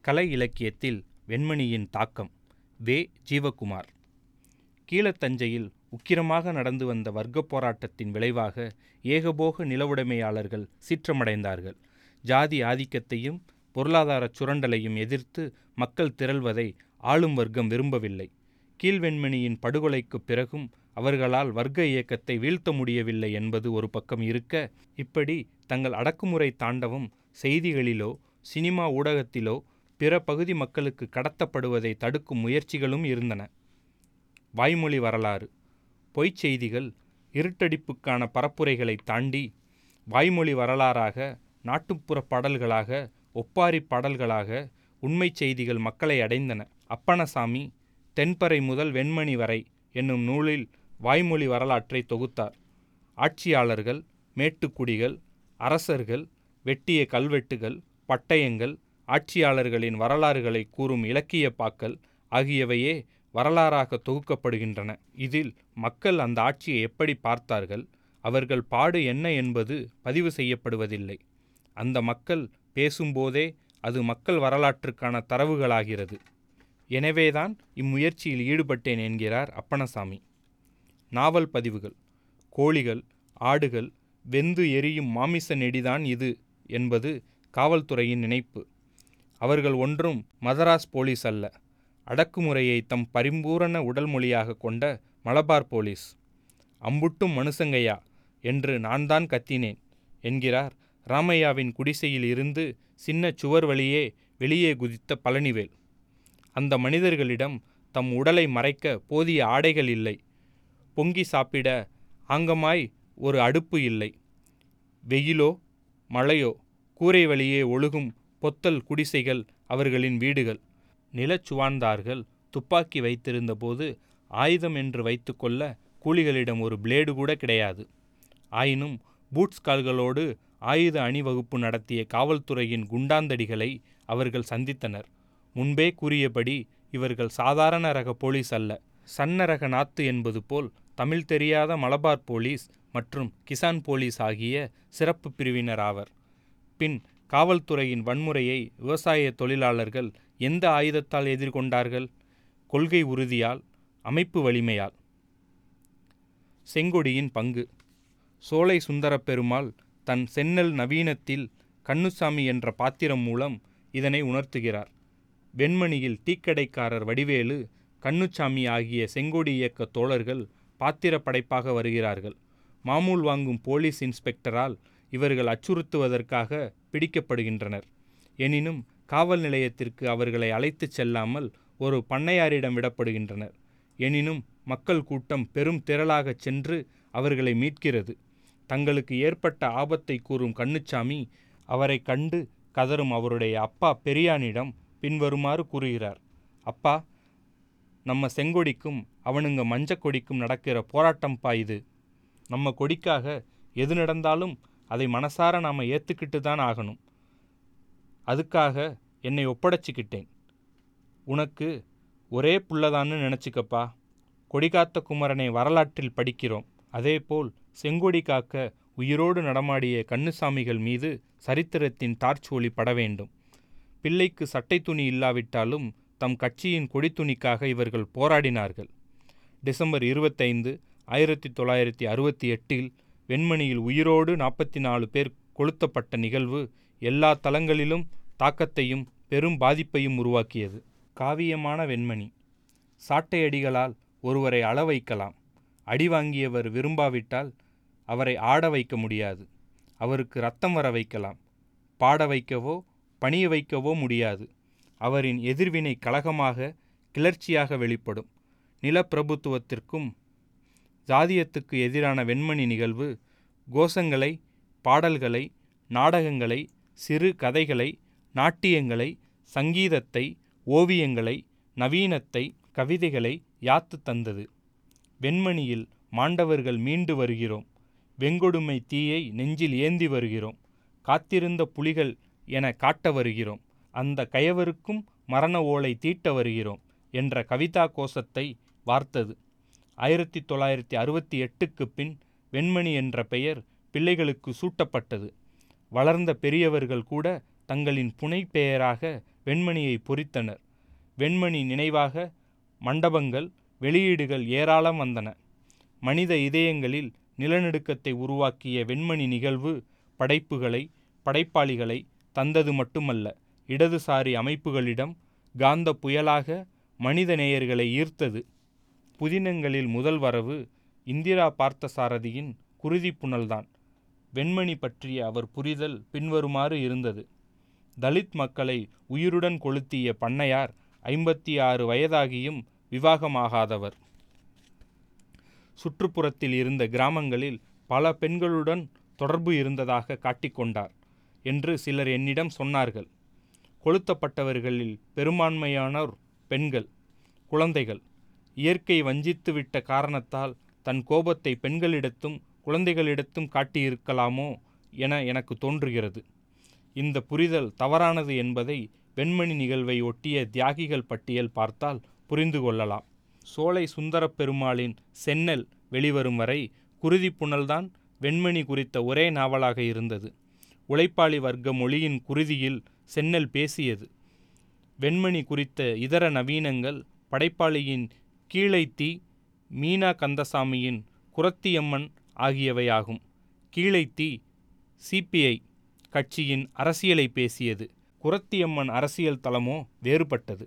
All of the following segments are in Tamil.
கலை இலக்கியத்தில் வெண்மணியின் தாக்கம். வே. ஜீவகுமார். கீழத்தஞ்சையில் உக்கிரமாக நடந்து வந்த வர்க்கப் போராட்டத்தின் விளைவாக ஏகபோக நிலவுடைமையாளர்கள் சீற்றமடைந்தார்கள். ஜாதி ஆதிக்கத்தையும் பொருளாதார சுரண்டலையும் எதிர்த்து மக்கள் திரள்வதை ஆளும் வர்க்கம் விரும்பவில்லை. கீழ்வெண்மணியின் படுகொலைக்குப் பிறகும் அவர்களால் வர்க்க இயக்கத்தை வீழ்த்த முடியவில்லை என்பது ஒரு பக்கம் இருக்க இப்படி தங்கள் அடக்குமுறை தாண்டவம் செய்திகளிலோ சினிமா ஊடகத்திலோ பிற பகுதி மக்களுக்கு கடத்தப்படுவதை தடுக்கும் முயற்சிகளும் இருந்தன. வாய்மொழி வரலாறு. பொய்ச் செய்திகள் இருட்டடிப்புக்கான பரப்புரைகளை தாண்டி வாய்மொழி வரலாறாக நாட்டுப்புற பாடல்களாக ஒப்பாரி பாடல்களாக உண்மைச் செய்திகள் மக்களை அடைந்தன. அப்பணசாமி தென்பறை முதல் வெண்மணி வரை என்னும் நூலில் வாய்மொழி வரலாற்றை தொகுத்தார். ஆட்சியாளர்கள் மேட்டுக்குடிகள் அரசர்கள் வெட்டிய கல்வெட்டுகள் பட்டயங்கள் ஆட்சியாளர்களின் வரலாறுகளை கூறும் இலக்கிய பாக்கள் ஆகியவையே வரலாறாக தொகுக்கப்படுகின்றன. இதில் மக்கள் அந்த ஆட்சியை எப்படி பார்த்தார்கள் அவர்கள் பாடு என்ன என்பது பதிவு செய்யப்படுவதில்லை. அந்த மக்கள் பேசும்போதே அது மக்கள் வரலாற்றுக்கான தரவுகளாகிறது. எனவேதான் இம்முயற்சியில் ஈடுபட்டேன் என்கிறார் அப்பனசாமி. நாவல் பதிவுகள் கோழிகள் ஆடுகள் வெந்து எரியும் மாமிச நெடிதான் இது என்பது காவல்துறையின் நினைப்பு. அவர்கள் ஒன்றும் மதராஸ் போலீஸ் அல்ல. அடக்குமுறையை தம் பரிம்பூரண உடல் மொழியாக கொண்ட மலபார் போலீஸ். அம்புட்டும் மனுசங்கையா என்று நான் தான் கத்தினேன் என்கிறார் ராமையாவின் குடிசையில் இருந்து சின்ன சுவர் வழியே வெளியே குதித்த பழனிவேல். அந்த மனிதர்களிடம் தம் உடலை மறைக்க போதிய ஆடைகள் இல்லை. பொங்கி சாப்பிட ஆங்கமாய் ஒரு அடுப்பு இல்லை. வெயிலோ மழையோ கூரை வழியே ஒழுகும் பொத்தல் குடிசைகள் அவர்களின் வீடுகள். நிலச்சுவார்ந்தார்கள் துப்பாக்கி வைத்திருந்தபோது ஆயுதம் என்று வைத்துக்கொள்ள கூலிகளிடம் ஒரு பிளேடு கூட கிடையாது. ஆயினும் பூட்ஸ் கால்களோடு ஆயுத அணிவகுப்பு நடத்திய காவல்துறையின் குண்டாந்தடிகளை அவர்கள் சந்தித்தனர். முன்பே கூறியபடி இவர்கள் சாதாரண ரக போலீஸ் அல்ல. சன்ன ரக நாத்து என்பது போல் தமிழ் தெரியாத மலபார் போலீஸ் மற்றும் கிசான் போலீஸ் ஆகிய சிறப்பு பிரிவினர் ஆவர். பின் காவல்துறையின் வன்முறையை விவசாய தொழிலாளர்கள் எந்த ஆயுதத்தால் எதிர்கொண்டார்கள்? கொள்கை உறுதியால் அமைப்பு வலிமையால். செங்கொடியின் பங்கு. சோலை சுந்தரப் பெருமாள் தன் சென்னல் நவீனத்தில் கண்ணுசாமி என்ற பாத்திரம் மூலம் இதனை உணர்த்துகிறார். வெண்மணியில் டீக்கடைக்காரர் வடிவேலு கண்ணுச்சாமி ஆகிய செங்கோடி இயக்க தோழர்கள் பாத்திர படைப்பாக வருகிறார்கள். மாமூல் வாங்கும் போலீஸ் இன்ஸ்பெக்டரால் இவர்கள் அச்சுறுத்துவதற்காக பிடிக்கப்படுகின்றனர். எனினும் காவல் நிலையத்திற்கு அவர்களை அழைத்துச் செல்லாமல் ஒரு பண்ணையாரிடம் விடப்படுகின்றனர். எனினும் மக்கள் கூட்டம் பெரும் திரளாகச் சென்று அவர்களை மீட்கிறது. தங்களுக்கு ஏற்பட்ட ஆபத்தை கூறும் கண்ணுச்சாமி அவரை கண்டு கதரும் அவருடைய அப்பா பெரியானிடம் பின்வருமாறு கூறுகிறார். அப்பா நம்ம செங்கொடிக்கும் அவனுங்க மஞ்சக்கொடிக்கும் நடக்கிற போராட்டம்ப்பா இது. நம்ம கொடிக்காக எது நடந்தாலும் அதை மனசார நாம் ஏற்றுக்கிட்டு தான் ஆகணும். அதுக்காக என்னை ஒப்படைச்சிக்கிட்டேன். உனக்கு ஒரே புள்ளதான்னு நினச்சிக்கப்பா. கொடிகாத்த குமரனை வரலாற்றில் படிக்கிறோம். அதேபோல் செங்கொடி காக்க உயிரோடு நடமாடிய கண்ணுசாமிகள் மீது சரித்திரத்தின் டார்ச் ஒளி பட வேண்டும். பிள்ளைக்கு சட்டை துணி இல்லாவிட்டாலும் தம் கட்சியின் கொடித்துணிக்காக இவர்கள் போராடினார்கள். டிசம்பர் இருபத்தைந்து ஆயிரத்தி தொள்ளாயிரத்தி அறுபத்தி எட்டில் வெண்மணியில் உயிரோடு நாற்பத்தி நாலு பேர் கொளுத்தப்பட்ட நிகழ்வு எல்லா தளங்களிலும் தாக்கத்தையும் பெரும் பாதிப்பையும் உருவாக்கியது. காவியமான வெண்மணி. சாட்டையடிகளால் ஒருவரை அள வைக்கலாம் அடி வாங்கியவர் விரும்பாவிட்டால் அவரை ஆட வைக்க முடியாது. அவருக்கு ரத்தம் வர வைக்கலாம். பாட வைக்கவோ பணிய வைக்கவோ முடியாது. அவரின் எதிர்வினை கழகமாக கிளர்ச்சியாக வெளிப்படும். நிலப்பிரபுத்துவத்திற்கும் ஜாதியத்துக்கு எதிரான வெண்மணி நிகழ்வு கோஷங்களை பாடல்களை நாடகங்களை சிறு கதைகளை நாட்டியங்களை சங்கீதத்தை ஓவியங்களை நவீனத்தை கவிதைகளை யாத்து தந்தது. வெண்மணியில் மாண்டவர்கள் மீண்டு வருகிறோம். வெங்கொடுமை தீயை நெஞ்சில் ஏந்தி வருகிறோம். காத்திருந்த புலிகள் என காட்ட வருகிறோம். அந்த கயவருக்கும் மரண ஓலை தீட்ட வருகிறோம் என்ற கவிதா கோஷத்தை வார்த்தது. ஆயிரத்தி தொள்ளாயிரத்தி அறுபத்தி எட்டுக்கு பின் வெண்மணி என்ற பெயர் பிள்ளைகளுக்கு சூட்டப்பட்டது. வளர்ந்த பெரியவர்கள் கூட தங்களின் புனை பெயராக வெண்மணியை பொறித்தனர். வெண்மணி நினைவாக மண்டபங்கள் வெளியீடுகள் ஏராளம் வந்தன. மனித இதயங்களில் நிலநடுக்கத்தை உருவாக்கிய வெண்மணி நிகழ்வு படைப்புகளை படைப்பாளிகளை தந்தது மட்டுமல்ல இடதுசாரி அமைப்புகளிடம் காந்த புயலாக மனித நேயர்களை ஈர்த்தது. புதினங்களில் முதல் வரவு இந்திரா பார்த்தசாரதியின் குருதி புனல்தான். வெண்மணி பற்றிய அவர் புரிதல் பின்வருமாறு இருந்தது. தலித் மக்களை உயிருடன் கொளுத்திய பண்ணையார் ஐம்பத்தி ஆறு வயதாகியும் விவாகமாகாதவர். சுற்றுப்புறத்தில் இருந்த கிராமங்களில் பல பெண்களுடன் தொடர்பு இருந்ததாக காட்டிக்கொண்டார் என்று சிலர் என்னிடம் சொன்னார்கள். கொளுத்தப்பட்டவர்களில் பெரும்பான்மையானோர் பெண்கள் குழந்தைகள். இயற்கை வஞ்சித்துவிட்ட காரணத்தால் தன் கோபத்தை பெண்களிடத்தும் குழந்தைகளிடத்தும் காட்டியிருக்கலாமோ என எனக்கு தோன்றுகிறது. இந்த புரிதல் தவறானது என்பதை வெண்மணி நிகழ்வை ஒட்டிய தியாகிகள் பட்டியல் பார்த்தால் புரிந்து கொள்ளலாம். சோலை சுந்தரப் பெருமாளின் சென்னல் வெளிவரும் வரை குருதி புனல்தான் வெண்மணி குறித்த ஒரே நாவலாக இருந்தது. உழைப்பாளி வர்க்க மொழியின் குருதியில் சென்னல் பேசியது. வெண்மணி குறித்த இதர நவீனங்கள் படைப்பாளியின் கீழைத்தீ மீனா கந்தசாமியின் குரத்தியம்மன் ஆகியவையாகும். கீழைத்தீ சிபிஐ கட்சியின் அரசியலை பேசியது. குரத்தியம்மன் அரசியல் தளமோ வேறுபட்டது.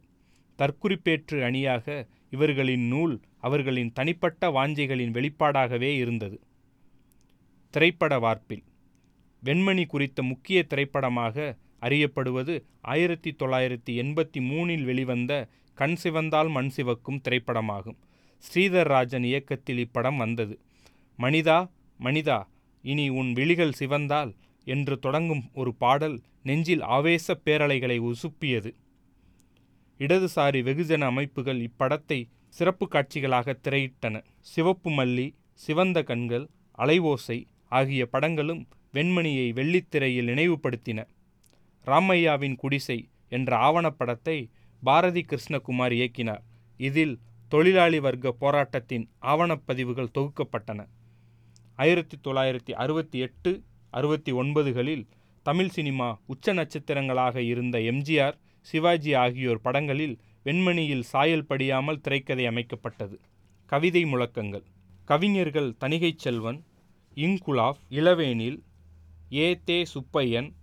தற்குறிப்பேற்று அணியாக இவர்களின் நூல் அவர்களின் தனிப்பட்ட வாஞ்சைகளின் வெளிப்பாடாகவே இருந்தது. திரைப்பட வார்ப்பில். வெண்மணி குறித்த முக்கிய திரைப்படமாக அறியப்படுவது ஆயிரத்தி தொள்ளாயிரத்தி எண்பத்தி மூணில் வெளிவந்த கண் சிவந்தால் மண் சிவக்கும் திரைப்படமாகும். ஸ்ரீதர் ராஜன் இயக்கத்தில் இப்படம் வந்தது. மனிதா மனிதா இனி உன் விழிகள் சிவந்தால் என்று தொடங்கும் ஒரு பாடல் நெஞ்சில் ஆவேச பேரலைகளை உசுப்பியது. இடதுசாரி வெகுஜன அமைப்புகள் இப்படத்தை சிறப்பு காட்சிகளாக திரையிட்டன. சிவப்பு மல்லி சிவந்த கண்கள் அலைவோசை ஆகிய படங்களும் வெண்மணியை வெள்ளித்திரையில் நினைவுபடுத்தின. ராமையாவின் குடிசை என்ற ஆவணப்படத்தை பாரதி கிருஷ்ணகுமார் இயக்கினார். இதில் தொழிலாளி வர்க்க போராட்டத்தின் ஆவணப்பதிவுகள் தொகுக்கப்பட்டன. ஆயிரத்தி தொள்ளாயிரத்தி அறுபத்தி எட்டு அறுபத்தி ஒன்பதுகளில் தமிழ் சினிமா உச்ச நட்சத்திரங்களாக இருந்த எம்ஜிஆர் சிவாஜி ஆகியோர் படங்களில் வெண்மணியில் சாயல் படியாமல் திரைக்கதை அமைக்கப்பட்டது. கவிதை முழக்கங்கள். கவிஞர்கள் தணிகை செல்வன் இங்குலாஃப் இளவேனில் ஏ தே சுப்பையன்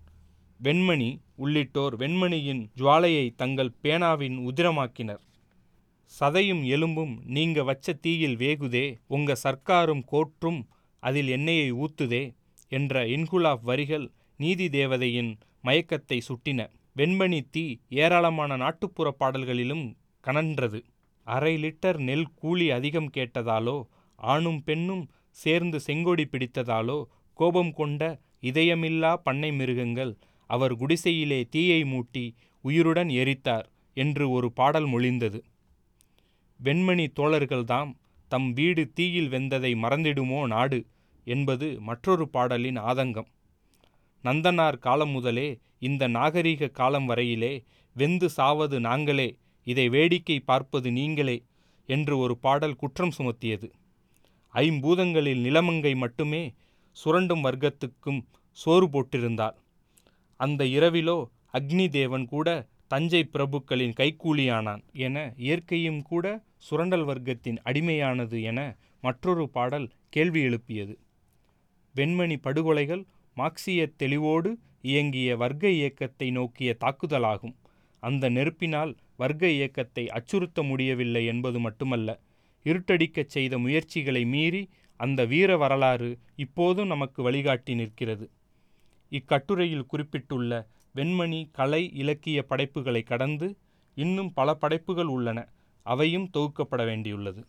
வெண்மணி உள்ளிட்டோர் வெண்மணியின் ஜுவாலையை தங்கள் பேனாவின் உதிரமாக்கினர். சதையும் எலும்பும் நீங்க வச்ச தீயில் வேகுதே உங்க சர்க்காரும் கோற்றும் அதில் எண்ணெயை ஊத்துதே என்ற இன்குலாப் வரிகள் நீதி தேவதையின் மயக்கத்தை சுட்டின. வெண்மணி தீ ஏராளமான நாட்டுப்புற பாடல்களிலும் கனன்றது. அரை லிட்டர் நெல் கூலி அதிகம் கேட்டதாலோ ஆணும் பெண்ணும் சேர்ந்து செங்கொடி பிடித்ததாலோ கோபம் கொண்ட இதயமில்லா பண்ணை மிருகங்கள் அவர் குடிசையிலே தீயை மூட்டி உயிருடன் எரித்தார் என்று ஒரு பாடல் மொழிந்தது. வெண்மணி தோழர்கள்தாம் தம் வீடு தீயில் வெந்ததை மறந்திடுமோ நாடு என்பது மற்றொரு பாடலின் ஆதங்கம். நந்தனார் காலம் முதலே இந்த நாகரீக காலம் வரையிலே வெந்து சாவது நாங்களே இதை வேடிக்கை பார்ப்பது நீங்களே என்று ஒரு பாடல் குற்றம் சுமத்தியது. ஐம்பூதங்களில் நிலமங்கை மட்டுமே சுரண்டும் வர்க்கத்துக்கும் சோறு போட்டிருந்தாள் அந்த இரவிலோ அக்னி தேவன் கூட தஞ்சை பிரபுக்களின் கைக்கூலியானான் என இயற்கையும் கூட சுரண்டல் வர்க்கத்தின் அடிமையானது என மற்றொரு பாடல் கேள்வி எழுப்பியது. வெண்மணி படுகொலைகள் மார்க்சிய தெளிவோடு இயங்கிய வர்க்க இயக்கத்தை நோக்கிய தாக்குதலாகும். அந்த நெருப்பினால் வர்க்க இயக்கத்தை அச்சுறுத்த முடியவில்லை என்பது மட்டுமல்ல இருட்டடிக்கச் செய்த முயற்சிகளை மீறி அந்த வீர வரலாறு இப்போதும் நமக்கு வழிகாட்டி நிற்கிறது. இக்கட்டுரையில் குறிப்பிட்டுள்ள வெண்மணி கலை இலக்கிய படைப்புகளை கடந்து இன்னும் பல படைப்புகள் உள்ளன. அவையும் தொகுக்கப்பட வேண்டியுள்ளது.